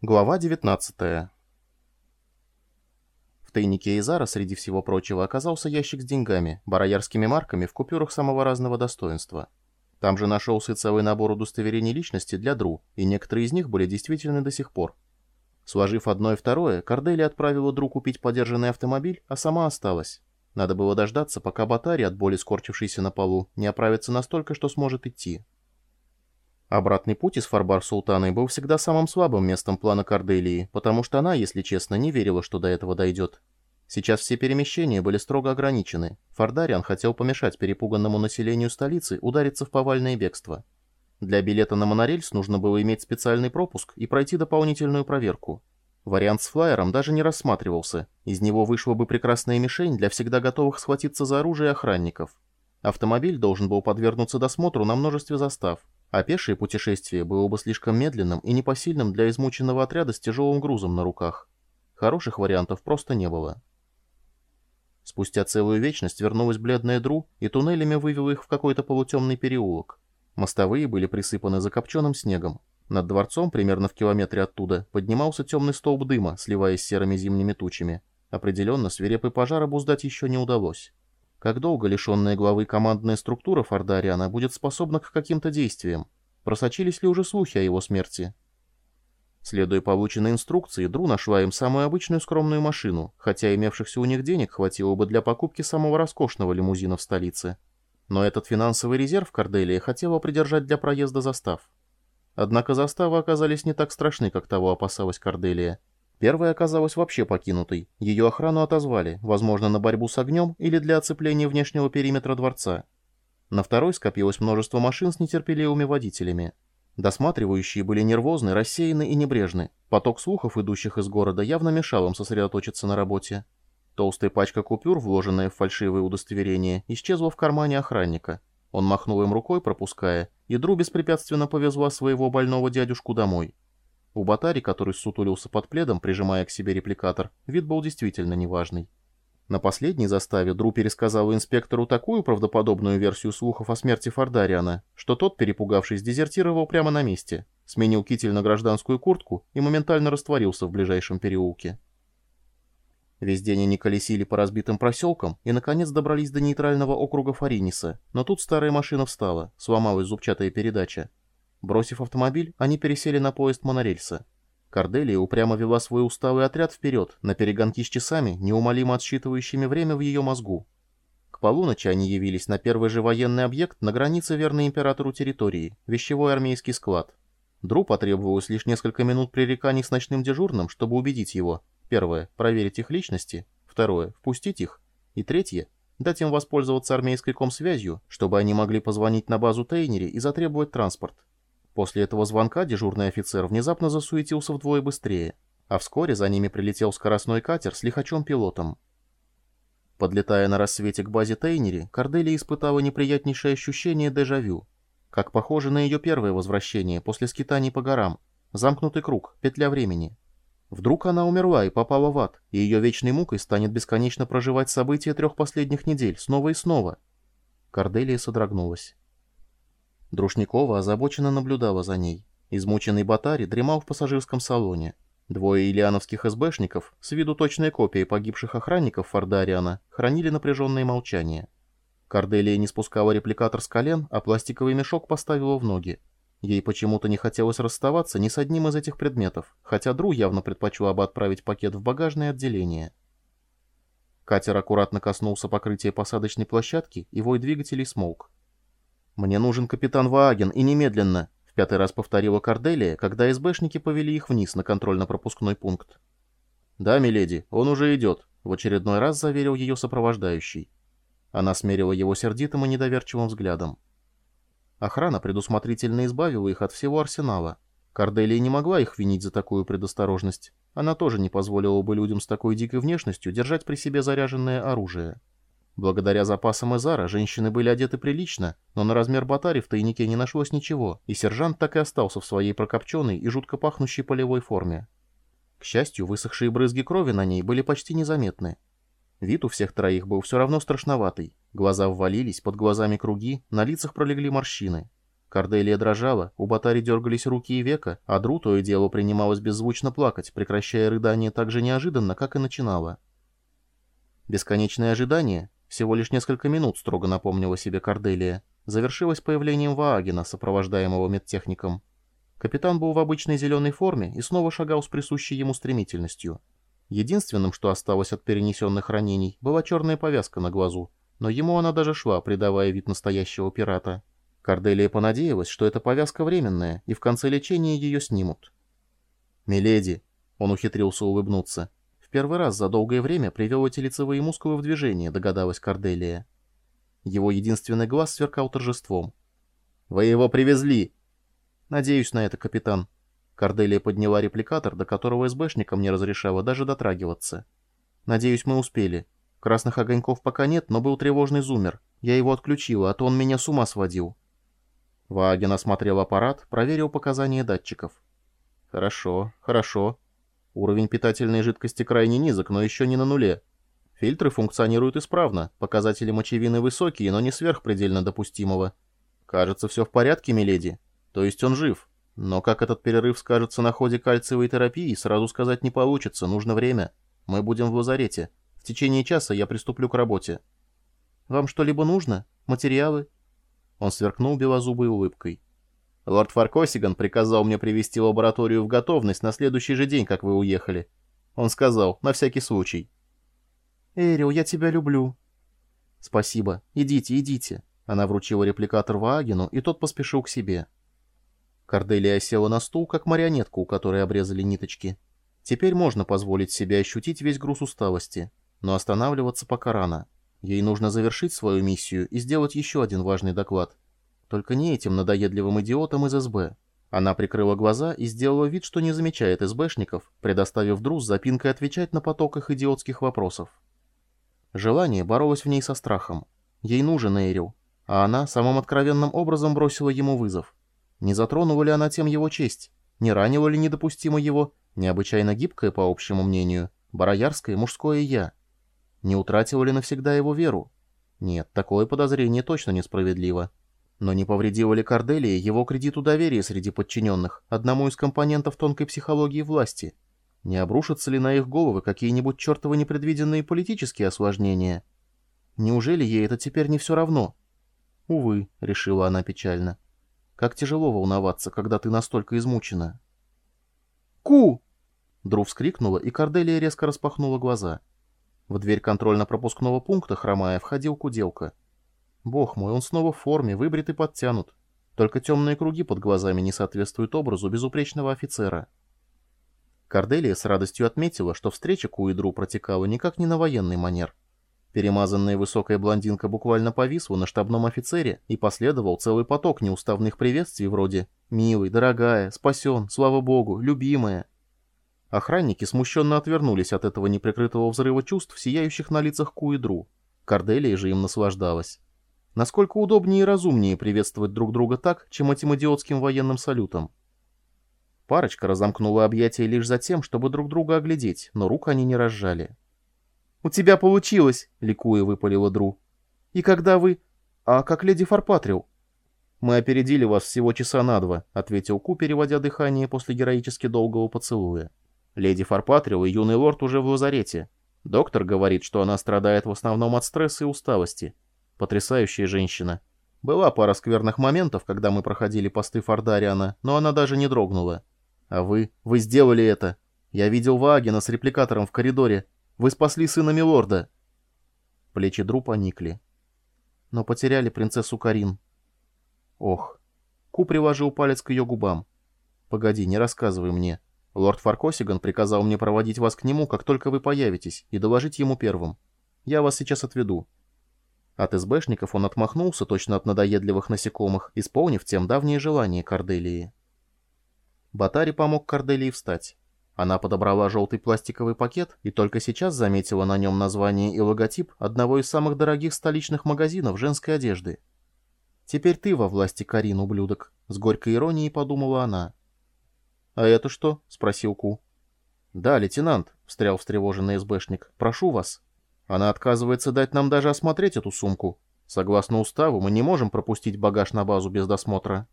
Глава 19 В тайнике Изара, среди всего прочего, оказался ящик с деньгами, бароярскими марками в купюрах самого разного достоинства. Там же нашелся целый набор удостоверений личности для Дру, и некоторые из них были действительны до сих пор. Сложив одно и второе, Кордели отправила Дру купить подержанный автомобиль, а сама осталась. Надо было дождаться, пока Батари, от боли скорчившийся на полу, не оправится настолько, что сможет идти. Обратный путь из Фарбар-Султаны был всегда самым слабым местом плана Корделии, потому что она, если честно, не верила, что до этого дойдет. Сейчас все перемещения были строго ограничены. Фардариан хотел помешать перепуганному населению столицы удариться в повальное бегство. Для билета на монорельс нужно было иметь специальный пропуск и пройти дополнительную проверку. Вариант с флайером даже не рассматривался, из него вышла бы прекрасная мишень для всегда готовых схватиться за оружие охранников. Автомобиль должен был подвергнуться досмотру на множестве застав, а пешее путешествие было бы слишком медленным и непосильным для измученного отряда с тяжелым грузом на руках. Хороших вариантов просто не было. Спустя целую вечность вернулась бледная Дру и туннелями вывела их в какой-то полутемный переулок. Мостовые были присыпаны закопченным снегом. Над дворцом, примерно в километре оттуда, поднимался темный столб дыма, сливаясь с серыми зимними тучами. Определенно, свирепый пожар обуздать еще не удалось. Как долго лишенная главы командная структура Фордариана будет способна к каким-то действиям? Просочились ли уже слухи о его смерти? Следуя полученной инструкции, Дру нашла им самую обычную скромную машину, хотя имевшихся у них денег хватило бы для покупки самого роскошного лимузина в столице. Но этот финансовый резерв Корделия хотела придержать для проезда застав. Однако заставы оказались не так страшны, как того опасалась Корделия. Первая оказалась вообще покинутой. Ее охрану отозвали, возможно, на борьбу с огнем или для оцепления внешнего периметра дворца. На второй скопилось множество машин с нетерпеливыми водителями. Досматривающие были нервозны, рассеяны и небрежны. Поток слухов, идущих из города, явно мешал им сосредоточиться на работе. Толстая пачка купюр, вложенная в фальшивые удостоверения, исчезла в кармане охранника. Он махнул им рукой, пропуская, и Дру беспрепятственно повезла своего больного дядюшку домой. У Батари, который сутулился под пледом, прижимая к себе репликатор, вид был действительно неважный. На последней заставе Дру пересказал инспектору такую правдоподобную версию слухов о смерти Фордариана, что тот, перепугавшись, дезертировал прямо на месте, сменил китель на гражданскую куртку и моментально растворился в ближайшем переулке. Весь день они колесили по разбитым проселкам и, наконец, добрались до нейтрального округа Фариниса, но тут старая машина встала, сломалась зубчатая передача, Бросив автомобиль, они пересели на поезд монорельса. Корделия упрямо вела свой усталый отряд вперед, на перегонки с часами, неумолимо отсчитывающими время в ее мозгу. К полуночи они явились на первый же военный объект на границе верной императору территории, вещевой армейский склад. Дру потребовалось лишь несколько минут пререканий с ночным дежурным, чтобы убедить его. Первое – проверить их личности. Второе – впустить их. И третье – дать им воспользоваться армейской комсвязью, чтобы они могли позвонить на базу Тейнери и затребовать транспорт. После этого звонка дежурный офицер внезапно засуетился вдвое быстрее, а вскоре за ними прилетел скоростной катер с лихачом-пилотом. Подлетая на рассвете к базе Тейнери, Корделия испытала неприятнейшее ощущение дежавю, как похоже на ее первое возвращение после скитаний по горам, замкнутый круг, петля времени. Вдруг она умерла и попала в ад, и ее вечной мукой станет бесконечно проживать события трех последних недель, снова и снова. Корделия содрогнулась. Друшникова озабоченно наблюдала за ней. Измученный Батари дремал в пассажирском салоне. Двое ильяновских СБшников, с виду точной копии погибших охранников Фордариана, хранили напряженное молчание. Корделия не спускала репликатор с колен, а пластиковый мешок поставила в ноги. Ей почему-то не хотелось расставаться ни с одним из этих предметов, хотя Дру явно предпочла бы отправить пакет в багажное отделение. Катер аккуратно коснулся покрытия посадочной площадки, и вой двигателей смолк. «Мне нужен капитан Вааген, и немедленно», — в пятый раз повторила Корделия, когда СБшники повели их вниз на контрольно-пропускной пункт. «Да, миледи, он уже идет», — в очередной раз заверил ее сопровождающий. Она смерила его сердитым и недоверчивым взглядом. Охрана предусмотрительно избавила их от всего арсенала. Корделия не могла их винить за такую предосторожность. Она тоже не позволила бы людям с такой дикой внешностью держать при себе заряженное оружие. Благодаря запасам Эзара женщины были одеты прилично, но на размер батари в тайнике не нашлось ничего, и сержант так и остался в своей прокопченной и жутко пахнущей полевой форме. К счастью, высохшие брызги крови на ней были почти незаметны. Вид у всех троих был все равно страшноватый. Глаза ввалились, под глазами круги, на лицах пролегли морщины. Корделия дрожала, у Батари дергались руки и века, а Дру то и дело принималось беззвучно плакать, прекращая рыдание так же неожиданно, как и начинала. Бесконечное ожидание, всего лишь несколько минут, строго напомнила себе Корделия, завершилось появлением Ваагена, сопровождаемого медтехником. Капитан был в обычной зеленой форме и снова шагал с присущей ему стремительностью. Единственным, что осталось от перенесенных ранений, была черная повязка на глазу, но ему она даже шла, придавая вид настоящего пирата. Корделия понадеялась, что эта повязка временная, и в конце лечения ее снимут. «Миледи!» — он ухитрился улыбнуться. В первый раз за долгое время привел эти лицевые мускулы в движение, догадалась Корделия. Его единственный глаз сверкал торжеством. «Вы его привезли!» «Надеюсь на это, капитан». Корделия подняла репликатор, до которого СБшникам не разрешала даже дотрагиваться. «Надеюсь, мы успели. Красных огоньков пока нет, но был тревожный зумер. Я его отключила, а то он меня с ума сводил». Ваген осмотрел аппарат, проверил показания датчиков. «Хорошо, хорошо. Уровень питательной жидкости крайне низок, но еще не на нуле. Фильтры функционируют исправно, показатели мочевины высокие, но не сверхпредельно допустимого. Кажется, все в порядке, миледи. То есть он жив. Но как этот перерыв скажется на ходе кальциевой терапии, сразу сказать не получится, нужно время. Мы будем в лазарете. В течение часа я приступлю к работе. Вам что-либо нужно? Материалы? Он сверкнул белозубой улыбкой. Лорд Фаркосиган приказал мне привести лабораторию в готовность на следующий же день, как вы уехали. Он сказал, на всякий случай. «Эрил, я тебя люблю». «Спасибо. Идите, идите». Она вручила репликатор Ваагину, и тот поспешил к себе. Корделия села на стул, как марионетка, у которой обрезали ниточки. Теперь можно позволить себе ощутить весь груз усталости, но останавливаться пока рано. Ей нужно завершить свою миссию и сделать еще один важный доклад. Только не этим надоедливым идиотом из СБ. Она прикрыла глаза и сделала вид, что не замечает СБшников, предоставив Друз запинкой отвечать на поток их идиотских вопросов. Желание боролось в ней со страхом. Ей нужен Эйрил, а она самым откровенным образом бросила ему вызов. Не затронула ли она тем его честь? Не ранила ли недопустимо его, необычайно гибкое, по общему мнению, бароярское мужское «я»? Не утратила ли навсегда его веру? Нет, такое подозрение точно несправедливо. Но не повредила ли Корделия его кредиту доверия среди подчиненных, одному из компонентов тонкой психологии власти? Не обрушатся ли на их головы какие-нибудь чертовы непредвиденные политические осложнения? Неужели ей это теперь не все равно? Увы, решила она печально. Как тяжело волноваться, когда ты настолько измучена. «Ку!» Дру вскрикнула, и Корделия резко распахнула глаза. В дверь контрольно-пропускного пункта, хромая, входил куделка. Бог мой, он снова в форме, выбрит и подтянут. Только темные круги под глазами не соответствуют образу безупречного офицера. Корделия с радостью отметила, что встреча Ку и Дру протекала никак не на военный манер. Перемазанная высокая блондинка буквально повисла на штабном офицере и последовал целый поток неуставных приветствий вроде «Милый, дорогая, спасен, слава богу, любимая». Охранники смущенно отвернулись от этого неприкрытого взрыва чувств, сияющих на лицах Ку и Дру. Корделия же им наслаждалась. Насколько удобнее и разумнее приветствовать друг друга так, чем этим идиотским военным салютом. Парочка разомкнула объятия лишь за тем, чтобы друг друга оглядеть, но рук они не разжали. «У тебя получилось!» — ликуя выпалила Дру. «И когда вы... А как леди Фарпатрил?» «Мы опередили вас всего часа на два», — ответил Ку, переводя дыхание после героически долгого поцелуя. «Леди Фарпатрил и юный лорд уже в лазарете. Доктор говорит, что она страдает в основном от стресса и усталости. Потрясающая женщина. Была пара скверных моментов, когда мы проходили посты Фордариана, но она даже не дрогнула. А вы... Вы сделали это. Я видел Ваагена с репликатором в коридоре. Вы спасли сына Милорда!» Плечи Дру поникли. Но потеряли принцессу Карин. Ох. Ку приложил палец к ее губам. «Погоди, не рассказывай мне. Лорд Фаркосиган приказал мне проводить вас к нему, как только вы появитесь, и доложить ему первым. Я вас сейчас отведу». От СБшников он отмахнулся точно от надоедливых насекомых, исполнив тем давние желания Корделии. Батари помог Корделии встать. Она подобрала желтый пластиковый пакет и только сейчас заметила на нем название и логотип одного из самых дорогих столичных магазинов женской одежды. «Теперь ты во власти, Карин, ублюдок», — с горькой иронией подумала она. «А это что?» — спросил Ку. «Да, лейтенант», — встрял встревоженный СБшник, — «прошу вас». Она отказывается дать нам даже осмотреть эту сумку. Согласно уставу, мы не можем пропустить багаж на базу без досмотра.